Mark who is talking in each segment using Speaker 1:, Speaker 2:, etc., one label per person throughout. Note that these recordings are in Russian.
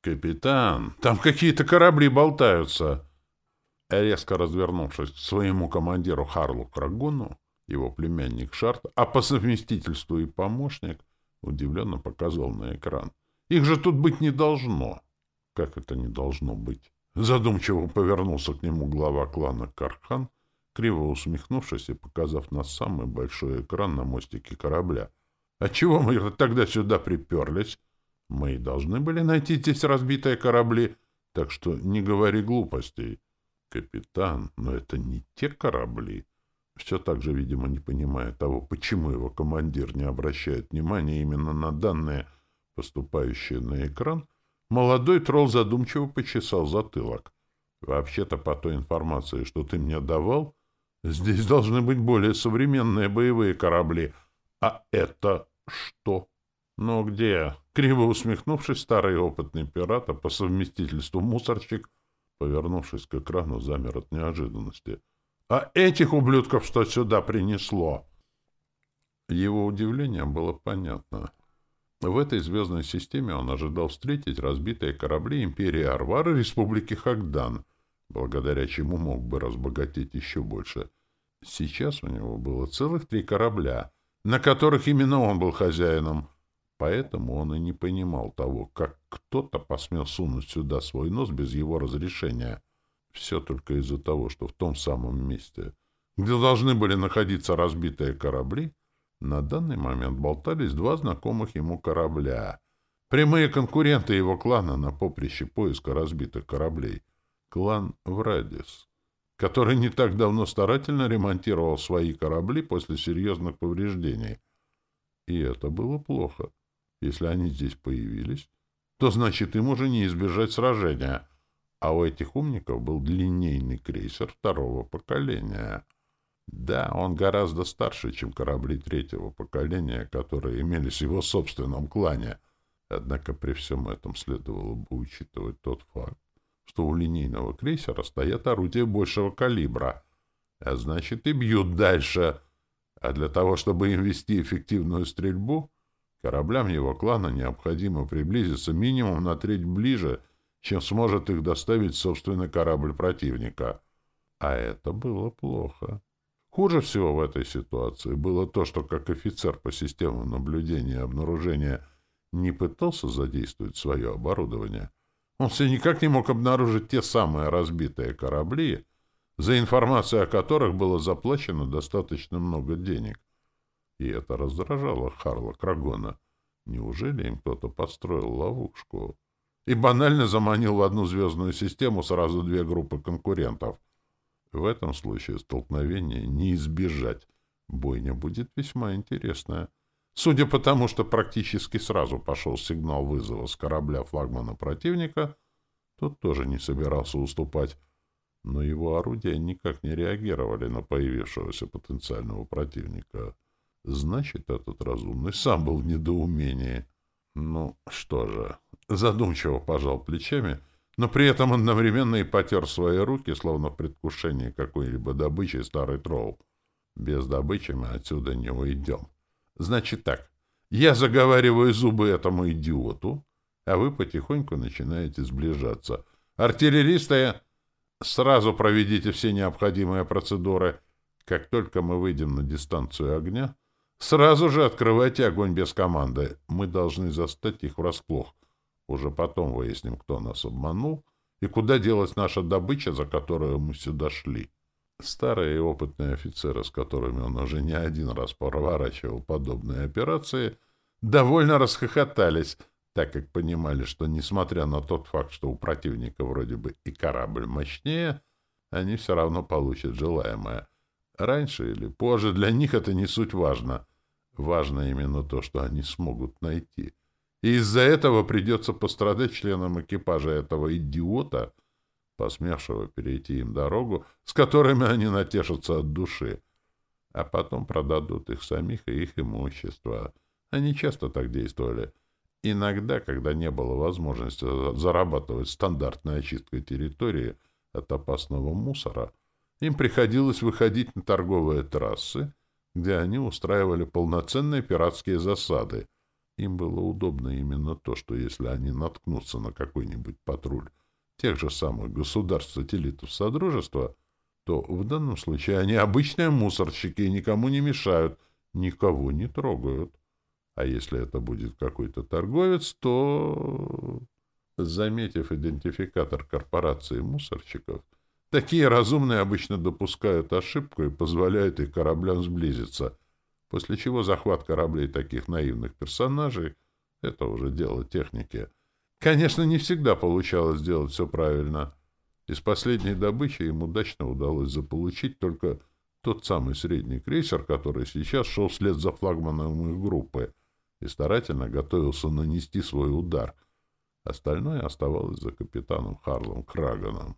Speaker 1: «Капитан, там какие-то корабли болтаются!» Резко развернувшись к своему командиру Харлу Крагону, его племянник Шарт, а по совместительству и помощник, удивленно показал на экран. «Их же тут быть не должно!» «Как это не должно быть?» Задумчиво повернулся к нему глава клана Кархан, криво усмехнувшись и показав на самый большой экран на мостике корабля. «А чего мы тогда сюда приперлись? Мы должны были найти здесь разбитые корабли, так что не говори глупостей». «Капитан, но это не те корабли». Все так же, видимо, не понимая того, почему его командир не обращает внимания именно на данные, поступающие на экран, молодой тролл задумчиво почесал затылок. «Вообще-то, по той информации, что ты мне давал, здесь должны быть более современные боевые корабли. А это что?» «Ну где?» Криво усмехнувшись, старый опытный пират, а по совместительству мусорщик, повернувшись к экрану, замер от неожиданности. «А этих ублюдков что сюда принесло?» Его удивление было понятно. В этой звездной системе он ожидал встретить разбитые корабли империи Арвар и Республики Хагдан, благодаря чему мог бы разбогатеть еще больше. Сейчас у него было целых три корабля, на которых именно он был хозяином, поэтому он и не понимал того, как кто-то посмел сунуть сюда свой нос без его разрешения. Все только из-за того, что в том самом месте, где должны были находиться разбитые корабли, на данный момент болтались два знакомых ему корабля. Прямые конкуренты его клана на поприще поиска разбитых кораблей. Клан Врадис, который не так давно старательно ремонтировал свои корабли после серьезных повреждений. И это было плохо. Если они здесь появились, то значит им уже не избежать сражения. А у этих умников был длиннейный крейсер второго поколения — да, он гораздо старше, чем корабли третьего поколения, которые имелись в его собственном клане. Однако при всем этом следовало бы учитывать тот факт, что у линейного крейсера стоят орудия большего калибра, а значит и бьют дальше. А для того, чтобы им вести эффективную стрельбу, кораблям его клана необходимо приблизиться минимум на треть ближе, чем сможет их доставить собственный корабль противника. А это было плохо. Хуже всего в этой ситуации было то, что как офицер по системам наблюдения и обнаружения не пытался задействовать свое оборудование, он все никак не мог обнаружить те самые разбитые корабли, за информацию о которых было заплачено достаточно много денег. И это раздражало Харла Крагона. Неужели им кто-то подстроил ловушку? И банально заманил в одну звездную систему сразу две группы конкурентов — в этом случае столкновения не избежать. Бойня будет весьма интересная. Судя по тому, что практически сразу пошел сигнал вызова с корабля флагмана противника, тот тоже не собирался уступать, но его орудия никак не реагировали на появившегося потенциального противника. Значит, этот разумный сам был в недоумении. Ну, что же, задумчиво пожал плечами — но при этом одновременно и потер свои руки, словно в предвкушении какой-либо добычи старый тролл. Без добычи мы отсюда не уйдем. Значит так, я заговариваю зубы этому идиоту, а вы потихоньку начинаете сближаться. Артиллеристы, сразу проведите все необходимые процедуры. Как только мы выйдем на дистанцию огня, сразу же открывайте огонь без команды. Мы должны застать их врасплох. Уже потом выясним, кто нас обманул и куда делась наша добыча, за которую мы сюда шли. Старые и опытные офицеры, с которыми он уже не один раз проворачивал подобные операции, довольно расхохотались, так как понимали, что, несмотря на тот факт, что у противника вроде бы и корабль мощнее, они все равно получат желаемое. Раньше или позже для них это не суть важно. Важно именно то, что они смогут найти — и из-за этого придется пострадать членам экипажа этого идиота, посмевшего перейти им дорогу, с которыми они натешатся от души, а потом продадут их самих и их имущество. Они часто так действовали. Иногда, когда не было возможности зарабатывать стандартной очисткой территории от опасного мусора, им приходилось выходить на торговые трассы, где они устраивали полноценные пиратские засады — Им было удобно именно то, что если они наткнутся на какой-нибудь патруль тех же самых государств-сателлитов Содружества, то в данном случае они обычные мусорщики и никому не мешают, никого не трогают. А если это будет какой-то торговец, то, заметив идентификатор корпорации мусорщиков, такие разумные обычно допускают ошибку и позволяют их кораблям сблизиться — после чего захват кораблей таких наивных персонажей — это уже дело техники. Конечно, не всегда получалось сделать все правильно. Из последней добычи им удачно удалось заполучить только тот самый средний крейсер, который сейчас шел вслед за флагманом их группы и старательно готовился нанести свой удар. Остальное оставалось за капитаном Харлом Краганом.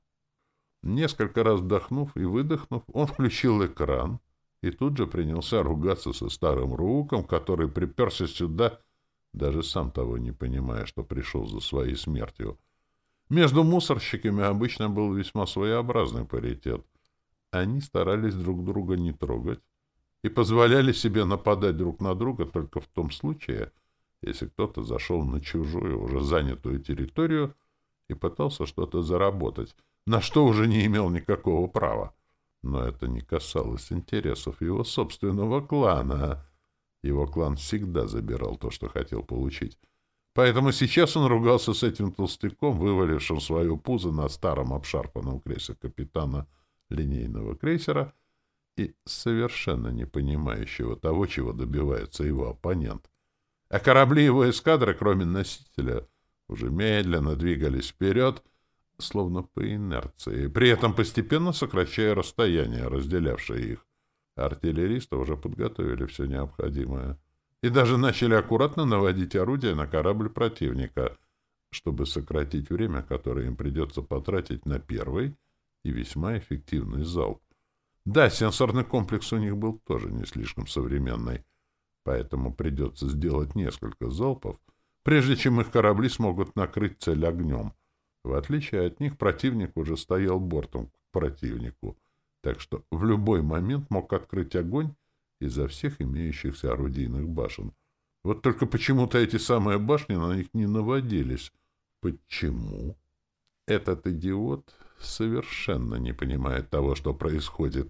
Speaker 1: Несколько раз вдохнув и выдохнув, он включил экран — и тут же принялся ругаться со старым Рууком, который приперся сюда, даже сам того не понимая, что пришел за своей смертью. Между мусорщиками обычно был весьма своеобразный паритет. Они старались друг друга не трогать и позволяли себе нападать друг на друга только в том случае, если кто-то зашел на чужую, уже занятую территорию и пытался что-то заработать, на что уже не имел никакого права. Но это не касалось интересов его собственного клана. Его клан всегда забирал то, что хотел получить. Поэтому сейчас он ругался с этим толстяком, вывалившим свою пузо на старом обшарпанном кресле капитана линейного крейсера и совершенно не понимающего того, чего добивается его оппонент. А корабли его эскадры, кроме носителя, уже медленно двигались вперед, словно по инерции, при этом постепенно сокращая расстояние, разделявшее их. Артиллеристы уже подготовили все необходимое и даже начали аккуратно наводить орудия на корабль противника, чтобы сократить время, которое им придется потратить на первый и весьма эффективный залп. Да, сенсорный комплекс у них был тоже не слишком современный, поэтому придется сделать несколько залпов, прежде чем их корабли смогут накрыть цель огнем — в отличие от них, противник уже стоял бортом к противнику, так что в любой момент мог открыть огонь изо всех имеющихся орудийных башен. Вот только почему-то эти самые башни на них не наводились. Почему? Этот идиот совершенно не понимает того, что происходит,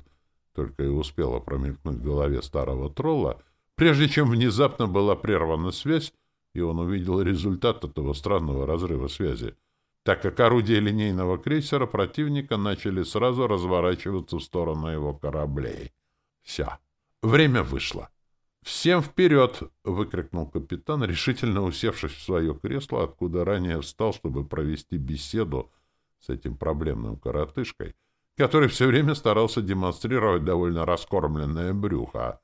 Speaker 1: только и успела промелькнуть в голове старого тролла, прежде чем внезапно была прервана связь, и он увидел результат этого странного разрыва связи — так как орудия линейного крейсера противника начали сразу разворачиваться в сторону его кораблей. Все. Время вышло. «Всем вперед!» — выкрикнул капитан, решительно усевшись в свое кресло, откуда ранее встал, чтобы провести беседу с этим проблемным коротышкой, который все время старался демонстрировать довольно раскормленное брюхо,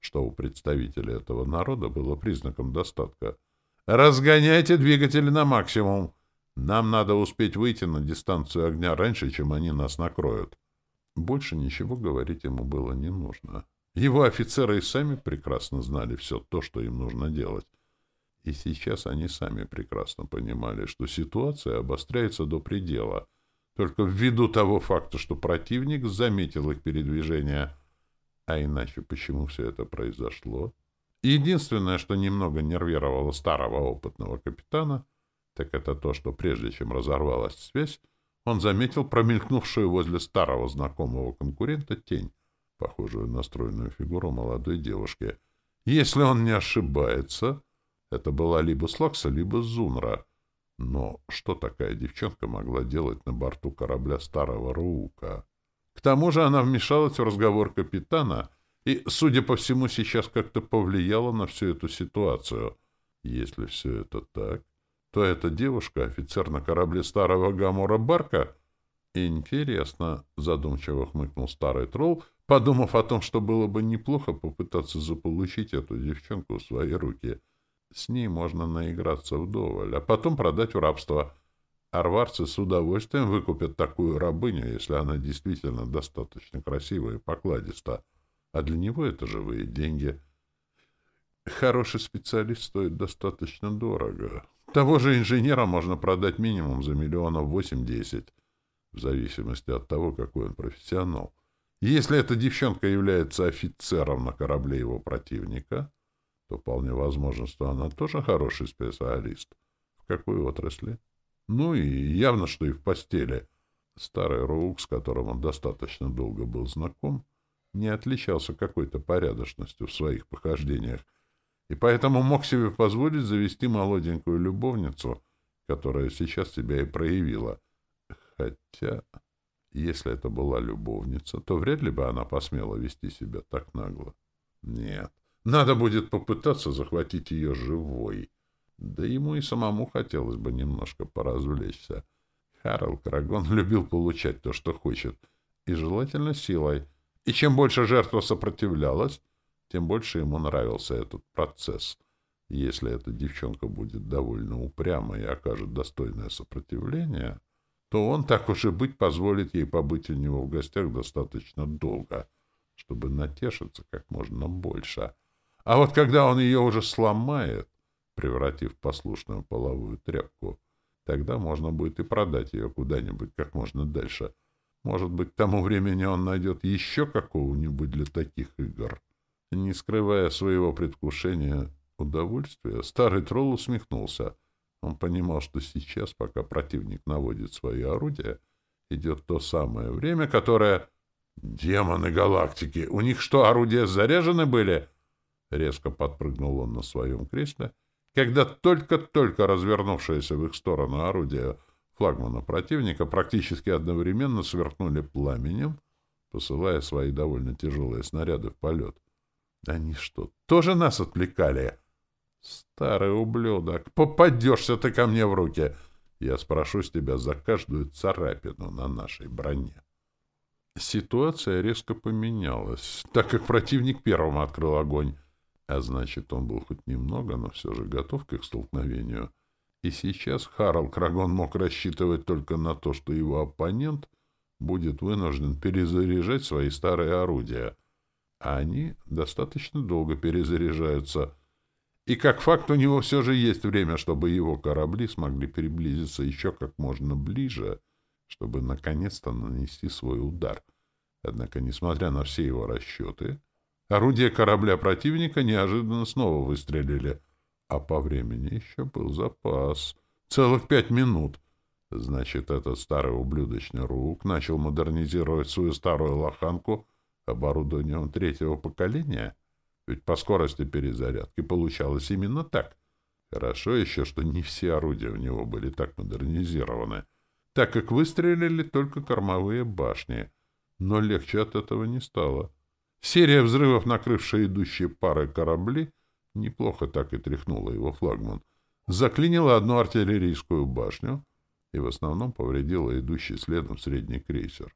Speaker 1: что у представителей этого народа было признаком достатка. «Разгоняйте двигатели на максимум!» Нам надо успеть выйти на дистанцию огня раньше, чем они нас накроют. Больше ничего говорить ему было не нужно. Его офицеры и сами прекрасно знали все то, что им нужно делать. И сейчас они сами прекрасно понимали, что ситуация обостряется до предела, только ввиду того факта, что противник заметил их передвижение. А иначе почему все это произошло? Единственное, что немного нервировало старого опытного капитана — так это то, что прежде чем разорвалась связь, он заметил промелькнувшую возле старого знакомого конкурента тень, похожую на стройную фигуру молодой девушки. Если он не ошибается, это была либо Слакса, либо Зунра. Но что такая девчонка могла делать на борту корабля старого Руука? К тому же она вмешалась в разговор капитана и, судя по всему, сейчас как-то повлияла на всю эту ситуацию. Если все это так, то эта девушка — офицер на корабле старого Гамора Барка? Интересно, — задумчиво хмыкнул старый тролл, подумав о том, что было бы неплохо попытаться заполучить эту девчонку в свои руки. С ней можно наиграться вдоволь, а потом продать в рабство. Арварцы с удовольствием выкупят такую рабыню, если она действительно достаточно красивая и покладиста. А для него это живые деньги. Хороший специалист стоит достаточно дорого. Того же инженера можно продать минимум за миллионов восемь-десять, в зависимости от того, какой он профессионал. Если эта девчонка является офицером на корабле его противника, то вполне возможно, что она тоже хороший специалист. В какой отрасли? Ну и явно, что и в постели. Старый Роук, с которым он достаточно долго был знаком, не отличался какой-то порядочностью в своих похождениях, и поэтому мог себе позволить завести молоденькую любовницу, которая сейчас себя и проявила. Хотя, если это была любовница, то вряд ли бы она посмела вести себя так нагло. Нет, надо будет попытаться захватить ее живой. Да ему и самому хотелось бы немножко поразвлечься. Харл Крагон любил получать то, что хочет, и желательно силой. И чем больше жертва сопротивлялась, тем больше ему нравился этот процесс. Если эта девчонка будет довольно упряма и окажет достойное сопротивление, то он, так уж и быть, позволит ей побыть у него в гостях достаточно долго, чтобы натешиться как можно больше. А вот когда он ее уже сломает, превратив послушную половую тряпку, тогда можно будет и продать ее куда-нибудь как можно дальше. Может быть, к тому времени он найдет еще какого-нибудь для таких игр. Не скрывая своего предвкушения удовольствия, старый тролл усмехнулся. Он понимал, что сейчас, пока противник наводит свои орудия, идет то самое время, которое... «Демоны галактики! У них что, орудия заряжены были?» Резко подпрыгнул он на своем кресле, когда только-только развернувшиеся в их сторону орудия флагмана противника практически одновременно сверкнули пламенем, посылая свои довольно тяжелые снаряды в полет. Они что, тоже нас отвлекали? Старый ублюдок, попадешься ты ко мне в руки. Я спрошу с тебя за каждую царапину на нашей броне. Ситуация резко поменялась, так как противник первым открыл огонь, а значит, он был хоть немного, но все же готов к их столкновению. И сейчас Харл Крагон мог рассчитывать только на то, что его оппонент будет вынужден перезаряжать свои старые орудия — а они достаточно долго перезаряжаются. И как факт у него все же есть время, чтобы его корабли смогли приблизиться еще как можно ближе, чтобы наконец-то нанести свой удар. Однако, несмотря на все его расчеты, орудия корабля противника неожиданно снова выстрелили, а по времени еще был запас. Целых пять минут. Значит, этот старый ублюдочный рук начал модернизировать свою старую лоханку — оборудованием третьего поколения? Ведь по скорости перезарядки получалось именно так. Хорошо еще, что не все орудия у него были так модернизированы, так как выстрелили только кормовые башни. Но легче от этого не стало. Серия взрывов, накрывшая идущие пары корабли, неплохо так и тряхнула его флагман. Заклинила одну артиллерийскую башню и в основном повредила идущий следом средний крейсер.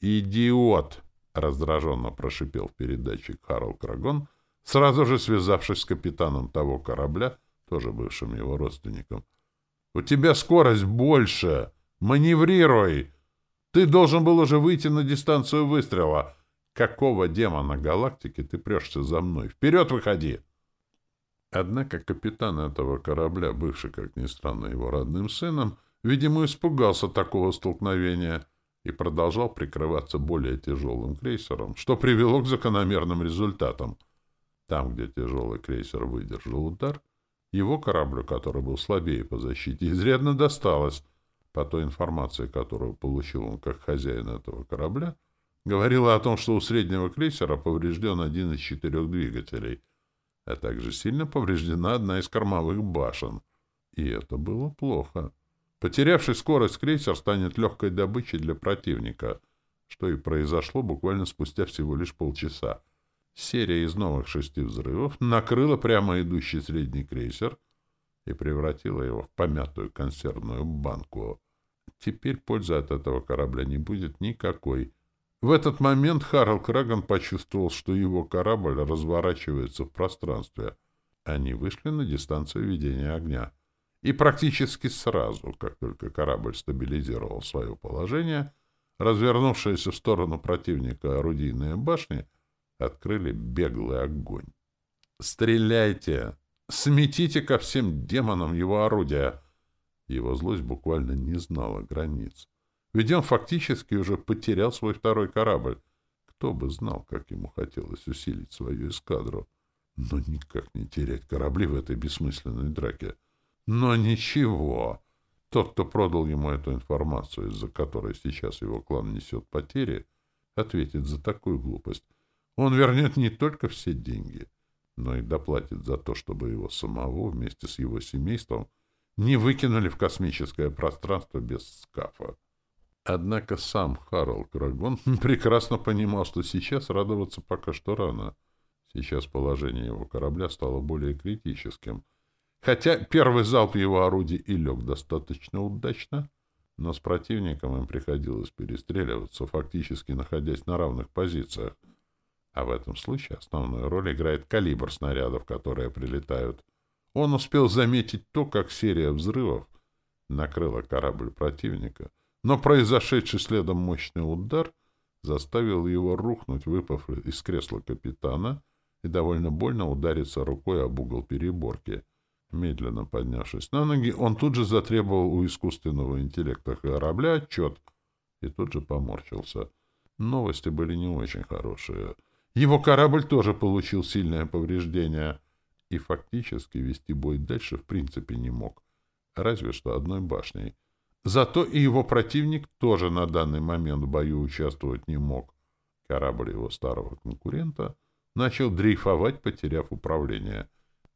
Speaker 1: «Идиот!» Раздраженно прошипел в передатчик Харл Крагон, сразу же связавшись с капитаном того корабля, тоже бывшим его родственником. «У тебя скорость больше! Маневрируй! Ты должен был уже выйти на дистанцию выстрела. Какого демона галактики ты прешься за мной? Вперед выходи!» Однако капитан этого корабля, бывший, как ни странно, его родным сыном, видимо, испугался такого столкновения — и продолжал прикрываться более тяжелым крейсером, что привело к закономерным результатам. Там, где тяжелый крейсер выдержал удар, его кораблю, который был слабее по защите, изрядно досталось. По той информации, которую получил он как хозяин этого корабля, говорила о том, что у среднего крейсера поврежден один из четырех двигателей, а также сильно повреждена одна из кормовых башен. И это было плохо. Потерявший скорость крейсер станет легкой добычей для противника, что и произошло буквально спустя всего лишь полчаса. Серия из новых шести взрывов накрыла прямо идущий средний крейсер и превратила его в помятую консервную банку. Теперь пользы от этого корабля не будет никакой. В этот момент Харл Краган почувствовал, что его корабль разворачивается в пространстве. Они вышли на дистанцию ведения огня и практически сразу, как только корабль стабилизировал свое положение, развернувшиеся в сторону противника орудийные башни открыли беглый огонь. «Стреляйте! Сметите ко всем демонам его орудия!» Его злость буквально не знала границ. Ведь он фактически уже потерял свой второй корабль. Кто бы знал, как ему хотелось усилить свою эскадру. Но никак не терять корабли в этой бессмысленной драке. Но ничего. Тот, кто продал ему эту информацию, из-за которой сейчас его клан несет потери, ответит за такую глупость. Он вернет не только все деньги, но и доплатит за то, чтобы его самого вместе с его семейством не выкинули в космическое пространство без скафа. Однако сам Харл Крагон прекрасно понимал, что сейчас радоваться пока что рано. Сейчас положение его корабля стало более критическим. Хотя первый залп его орудий и лег достаточно удачно, но с противником им приходилось перестреливаться, фактически находясь на равных позициях. А в этом случае основную роль играет калибр снарядов, которые прилетают. Он успел заметить то, как серия взрывов накрыла корабль противника, но произошедший следом мощный удар заставил его рухнуть, выпав из кресла капитана, и довольно больно удариться рукой об угол переборки. Медленно поднявшись на ноги, он тут же затребовал у искусственного интеллекта корабля отчет и тут же поморщился. Новости были не очень хорошие. Его корабль тоже получил сильное повреждение и фактически вести бой дальше в принципе не мог, разве что одной башней. Зато и его противник тоже на данный момент в бою участвовать не мог. Корабль его старого конкурента начал дрейфовать, потеряв управление.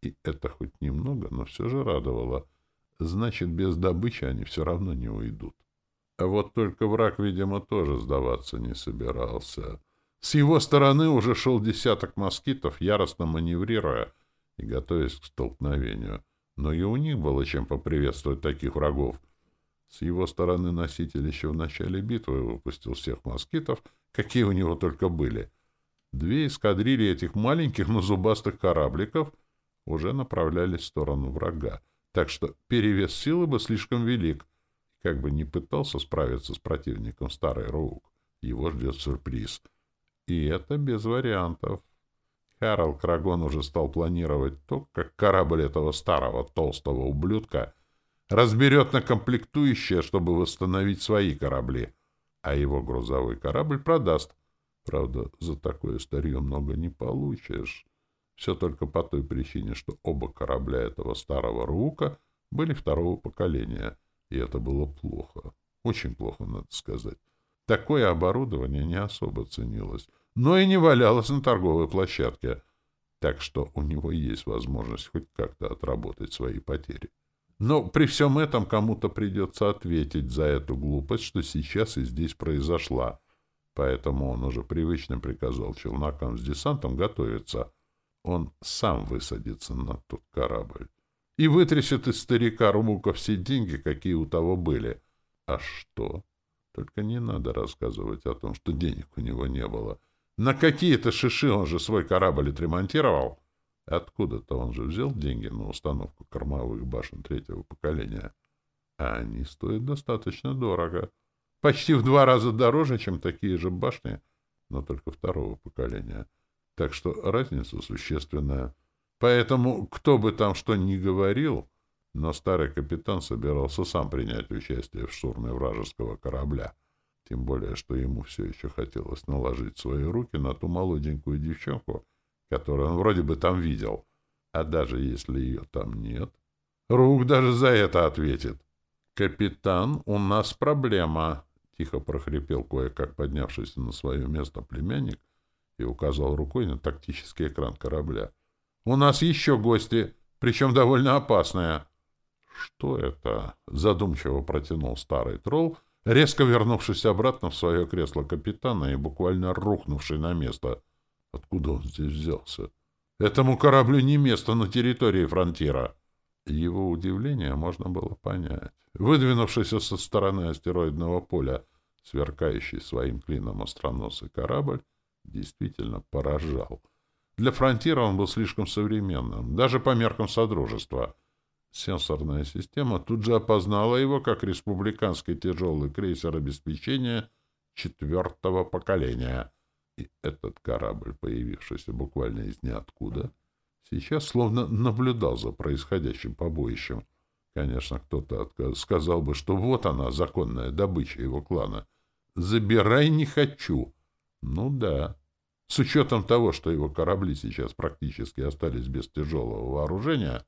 Speaker 1: И это хоть немного, но все же радовало. Значит, без добычи они все равно не уйдут. А вот только враг, видимо, тоже сдаваться не собирался. С его стороны уже шел десяток москитов, яростно маневрируя и готовясь к столкновению. Но и у них было чем поприветствовать таких врагов. С его стороны носитель еще в начале битвы выпустил всех москитов, какие у него только были. Две эскадрильи этих маленьких, но зубастых корабликов уже направлялись в сторону врага, так что перевес силы бы слишком велик. Как бы ни пытался справиться с противником старый Роук, его ждет сюрприз — и это без вариантов. Харл Крагон уже стал планировать то, как корабль этого старого толстого ублюдка разберет на комплектующие, чтобы восстановить свои корабли, а его грузовой корабль продаст. Правда, за такое старье много не получишь. Все только по той причине, что оба корабля этого старого Рука были второго поколения, и это было плохо. Очень плохо, надо сказать. Такое оборудование не особо ценилось но и не валялась на торговой площадке, так что у него есть возможность хоть как-то отработать свои потери. Но при всем этом кому-то придется ответить за эту глупость, что сейчас и здесь произошла. Поэтому он уже привычно приказал челнокам с десантом готовиться. Он сам высадится на тот корабль и вытрясет из старика Румука все деньги, какие у того были. А что? Только не надо рассказывать о том, что денег у него не было — на какие-то шиши он же свой корабль отремонтировал. Откуда-то он же взял деньги на установку кормовых башен третьего поколения. А они стоят достаточно дорого. Почти в два раза дороже, чем такие же башни, но только второго поколения. Так что разница существенная. Поэтому, кто бы там что ни говорил, но старый капитан собирался сам принять участие в штурме вражеского корабля. Тем более, что ему все еще хотелось наложить свои руки на ту молоденькую девчонку, которую он вроде бы там видел. А даже если ее там нет, Рук даже за это ответит. «Капитан, у нас проблема», — тихо прохрипел кое-как поднявшийся на свое место племянник и указал рукой на тактический экран корабля. «У нас еще гости, причем довольно опасные». «Что это?» — задумчиво протянул старый тролл, — резко вернувшись обратно в свое кресло капитана и буквально рухнувший на место. Откуда он здесь взялся? Этому кораблю не место на территории фронтира. Его удивление можно было понять. Выдвинувшийся со стороны астероидного поля, сверкающий своим клином остроносый корабль, действительно поражал. Для фронтира он был слишком современным, даже по меркам Содружества — Сенсорная система тут же опознала его как республиканский тяжелый крейсер обеспечения четвертого поколения. И этот корабль, появившийся буквально из ниоткуда, сейчас словно наблюдал за происходящим побоищем. Конечно, кто-то сказал бы, что вот она, законная добыча его клана. «Забирай не хочу». Ну да, С учетом того, что его корабли сейчас практически остались без тяжелого вооружения,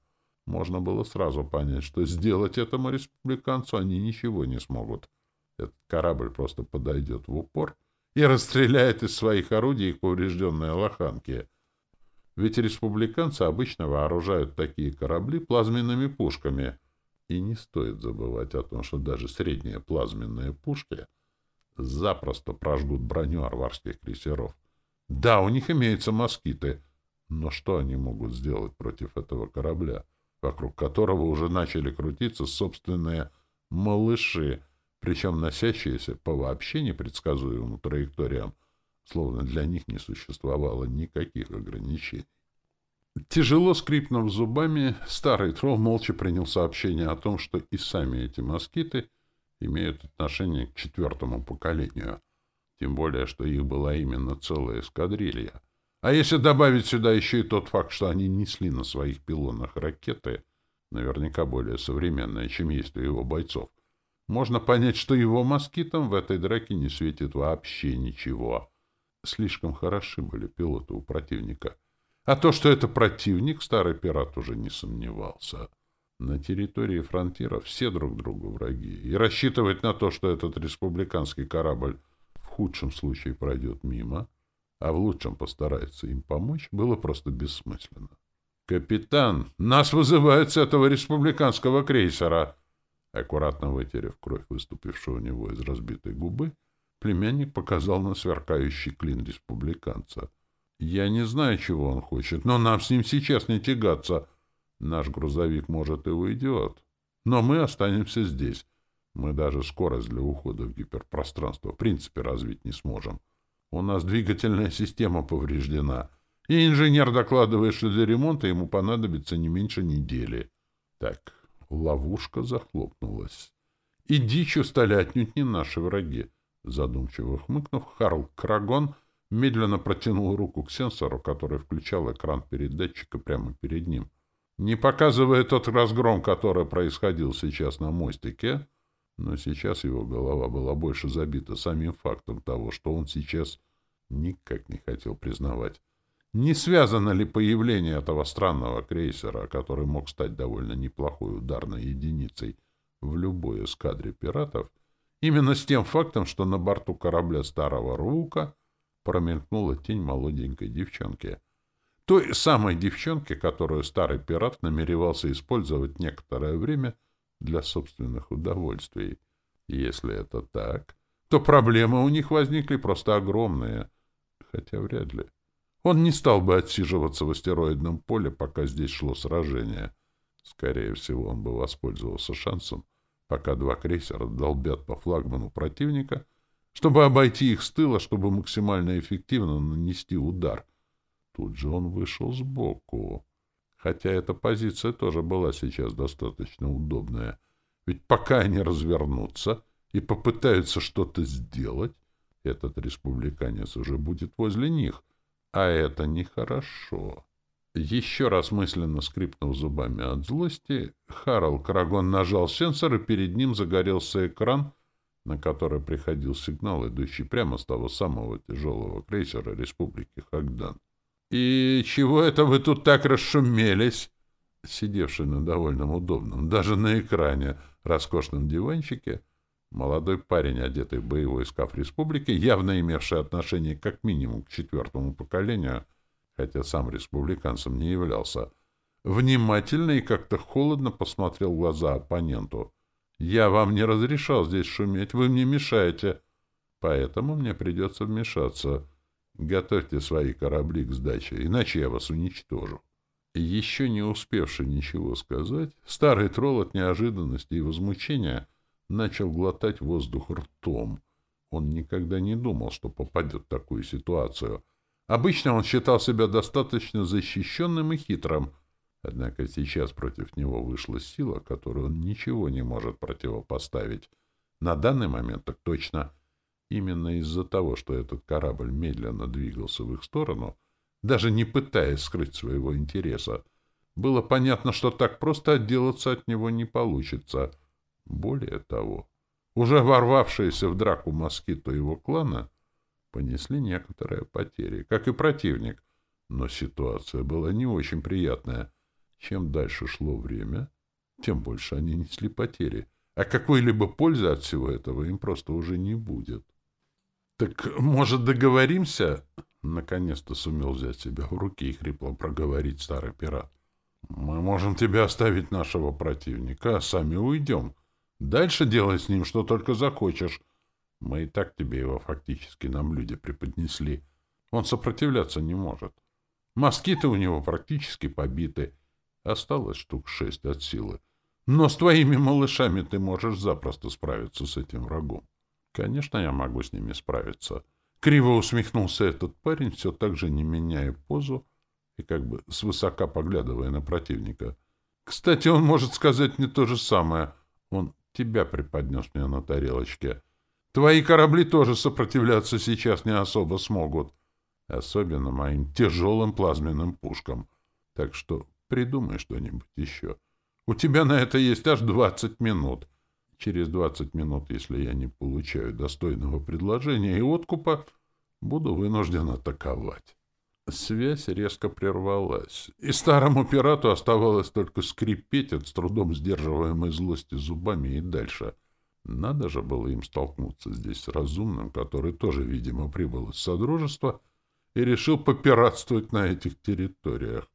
Speaker 1: можно было сразу понять, что сделать этому республиканцу они ничего не смогут. Этот корабль просто подойдет в упор и расстреляет из своих орудий их поврежденные лоханки. Ведь республиканцы обычно вооружают такие корабли плазменными пушками. И не стоит забывать о том, что даже средние плазменные пушки запросто прожгут броню арварских крейсеров. Да, у них имеются москиты, но что они могут сделать против этого корабля, вокруг которого уже начали крутиться собственные малыши, причем носящиеся по вообще непредсказуемым траекториям, словно для них не существовало никаких ограничений. Тяжело скрипнув зубами, старый тролл молча принял сообщение о том, что и сами эти москиты имеют отношение к четвертому поколению, тем более, что их была именно целая эскадрилья. А если добавить сюда еще и тот факт, что они несли на своих пилонах ракеты, наверняка более современные, чем есть у его бойцов, можно понять, что его москитам в этой драке не светит вообще ничего. Слишком хороши были пилоты у противника. А то, что это противник, старый пират уже не сомневался. На территории фронтира все друг другу враги, и рассчитывать на то, что этот республиканский корабль худшем случае пройдет мимо, а в лучшем постарается им помочь, было просто бессмысленно. «Капитан, нас вызывают с этого республиканского крейсера!» Аккуратно вытерев кровь, выступившую у него из разбитой губы, племянник показал на сверкающий клин республиканца. «Я не знаю, чего он хочет, но нам с ним сейчас не тягаться. Наш грузовик, может, и уйдет. Но мы останемся здесь. Мы даже скорость для ухода в гиперпространство в принципе развить не сможем. У нас двигательная система повреждена, и инженер докладывает, что для ремонта ему понадобится не меньше недели. Так, Ловушка захлопнулась. И дичью стали отнюдь не наши враги. Задумчиво хмыкнув, Харл Крагон медленно протянул руку к сенсору, который включал экран передатчика прямо перед ним. Не показывая тот разгром, который происходил сейчас на мостике, но сейчас его голова была больше забита самим фактом того, что он сейчас никак не хотел признавать. Не связано ли появление этого странного крейсера, который мог стать довольно неплохой ударной единицей в любой эскадре пиратов, именно с тем фактом, что на борту корабля старого Рука промелькнула тень молоденькой девчонки. Той самой девчонки, которую старый пират намеревался использовать некоторое время для собственных удовольствий. Если это так, то проблемы у них возникли просто огромные, хотя вряд ли. Он не стал бы отсиживаться в астероидном поле, пока здесь шло сражение. Скорее всего, он бы воспользовался шансом, пока два крейсера долбят по флагману противника, чтобы обойти их с тыла, чтобы максимально эффективно нанести удар. Тут же он вышел сбоку. Хотя эта позиция тоже была сейчас достаточно удобная. Ведь пока они развернутся и попытаются что-то сделать, этот республиканец уже будет возле них — а это нехорошо. Еще раз мысленно скрипнув зубами от злости, Харл Крагон нажал сенсор, и перед ним загорелся экран, на который приходил сигнал, идущий прямо с того самого тяжелого крейсера Республики Хагдан. «И чего это вы тут так расшумелись?» Сидевший на довольно удобном, даже на экране, роскошном диванчике, Молодой парень, одетый в боевой скаф республики, явно имевший отношение как минимум к четвертому поколению, хотя сам республиканцем не являлся, внимательно и как-то холодно посмотрел в глаза оппоненту. «Я вам не разрешал здесь шуметь, вы мне мешаете, поэтому мне придется вмешаться. Готовьте свои корабли к сдаче, иначе я вас уничтожу». Еще не успевший ничего сказать, старый тролл от неожиданности и возмущения — начал глотать воздух ртом. Он никогда не думал, что попадет в такую ситуацию. Обычно он считал себя достаточно защищенным и хитрым, однако сейчас против него вышла сила, которую он ничего не может противопоставить. На данный момент так точно. Именно из-за того, что этот корабль медленно двигался в их сторону, даже не пытаясь скрыть своего интереса, было понятно, что так просто отделаться от него не получится — более того, уже ворвавшиеся в драку москиту его клана понесли некоторые потери, как и противник. Но ситуация была не очень приятная. Чем дальше шло время, тем больше они несли потери. А какой-либо пользы от всего этого им просто уже не будет. «Так, может, договоримся?» Наконец-то сумел взять себя в руки и хрипло проговорить старый пират. «Мы можем тебе оставить нашего противника, а сами уйдем. Дальше делай с ним что только захочешь. Мы и так тебе его фактически нам люди преподнесли. Он сопротивляться не может. Москиты у него практически побиты. Осталось штук шесть от силы. Но с твоими малышами ты можешь запросто справиться с этим врагом. Конечно, я могу с ними справиться. Криво усмехнулся этот парень, все так же не меняя позу и как бы свысока поглядывая на противника. Кстати, он может сказать мне то же самое. Он тебя преподнес мне на тарелочке. Твои корабли тоже сопротивляться сейчас не особо смогут. Особенно моим тяжелым плазменным пушкам. Так что придумай что-нибудь еще. У тебя на это есть аж двадцать минут. Через двадцать минут, если я не получаю достойного предложения и откупа, буду вынужден атаковать. Связь резко прервалась, и старому пирату оставалось только скрипеть от с трудом сдерживаемой злости зубами и дальше. Надо же было им столкнуться здесь с разумным, который тоже, видимо, прибыл из Содружества и решил попиратствовать на этих территориях.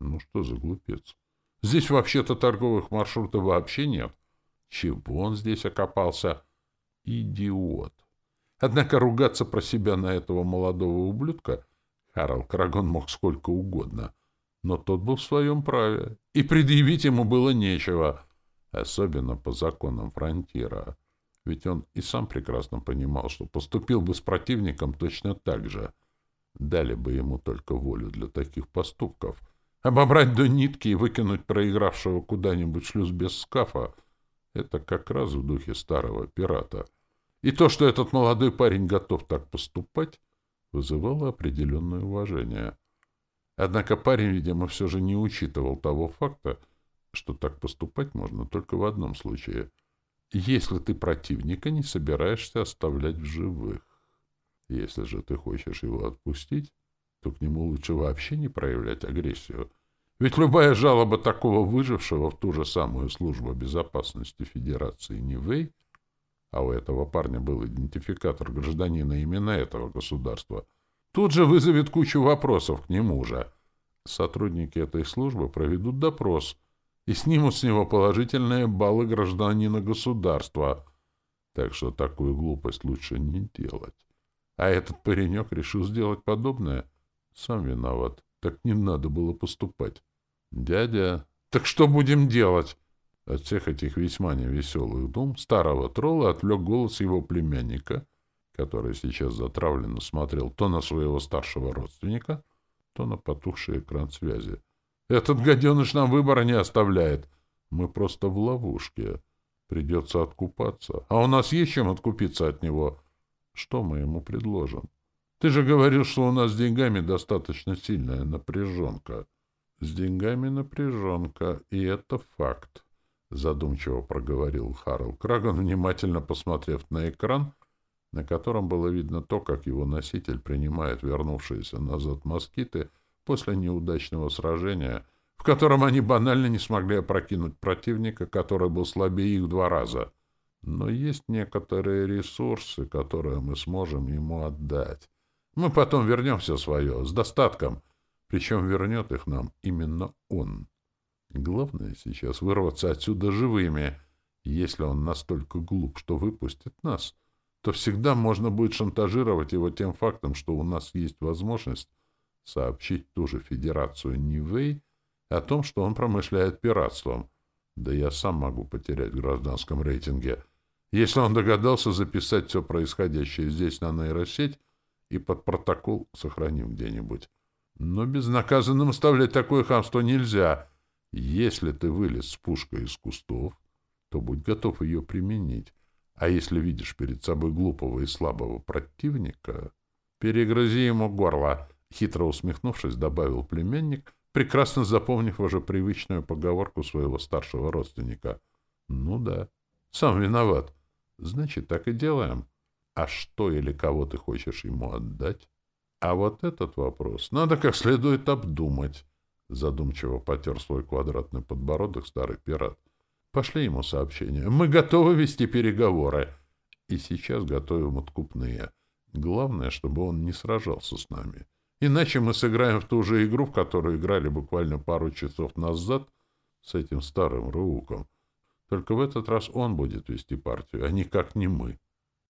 Speaker 1: Ну что за глупец? Здесь вообще-то торговых маршрутов вообще нет. Чего он здесь окопался? Идиот. Однако ругаться про себя на этого молодого ублюдка Харл Крагон мог сколько угодно. Но тот был в своем праве, и предъявить ему было нечего, особенно по законам фронтира. Ведь он и сам прекрасно понимал, что поступил бы с противником точно так же. Дали бы ему только волю для таких поступков — Обобрать до нитки и выкинуть проигравшего куда-нибудь шлюз без скафа — это как раз в духе старого пирата. И то, что этот молодой парень готов так поступать, вызывало определенное уважение. Однако парень, видимо, все же не учитывал того факта, что так поступать можно только в одном случае — если ты противника не собираешься оставлять в живых. Если же ты хочешь его отпустить, то к нему лучше вообще не проявлять агрессию. Ведь любая жалоба такого выжившего в ту же самую службу безопасности Федерации Нивэй, а у этого парня был идентификатор гражданина именно этого государства, тут же вызовет кучу вопросов к нему же. Сотрудники этой службы проведут допрос и снимут с него положительные баллы гражданина государства. Так что такую глупость лучше не делать. А этот паренек решил сделать подобное — сам виноват. Так не надо было поступать. Дядя, так что будем делать? От всех этих весьма невеселых дум старого тролла отвлек голос его племянника, который сейчас затравленно смотрел то на своего старшего родственника, то на потухший экран связи. «Этот гаденыш нам выбора не оставляет. Мы просто в ловушке. Придется откупаться. А у нас есть чем откупиться от него. Что мы ему предложим?» Ты же говорил, что у нас с деньгами достаточно сильная напряженка. С деньгами напряженка, и это факт, задумчиво проговорил Харл Краган, внимательно посмотрев на экран, на котором было видно то, как его носитель принимает вернувшиеся назад москиты после неудачного сражения, в котором они банально не смогли опрокинуть противника, который был слабее их два раза. Но есть некоторые ресурсы, которые мы сможем ему отдать. Мы потом вернем все свое, с достатком. Причем вернет их нам именно он. Главное сейчас вырваться отсюда живыми. Если он настолько глуп, что выпустит нас, то всегда можно будет шантажировать его тем фактом, что у нас есть возможность сообщить ту же Федерацию Нивэй о том, что он промышляет пиратством. Да я сам могу потерять в гражданском рейтинге. Если он догадался записать все происходящее здесь на нейросеть, и под протокол сохраним где-нибудь. Но безнаказанным оставлять такое хамство нельзя. Если ты вылез с пушкой из кустов, то будь готов ее применить. А если видишь перед собой глупого и слабого противника, перегрызи ему горло, — хитро усмехнувшись, добавил племянник, прекрасно запомнив уже привычную поговорку своего старшего родственника. — Ну да, сам виноват. Значит, так и делаем. — А что или кого ты хочешь ему отдать? А вот этот вопрос надо как следует обдумать. Задумчиво потер свой квадратный подбородок старый пират. Пошли ему сообщение. Мы готовы вести переговоры. И сейчас готовим откупные. Главное, чтобы он не сражался с нами. Иначе мы сыграем в ту же игру, в которую играли буквально пару часов назад с этим старым Рууком. Только в этот раз он будет вести партию, а никак не мы.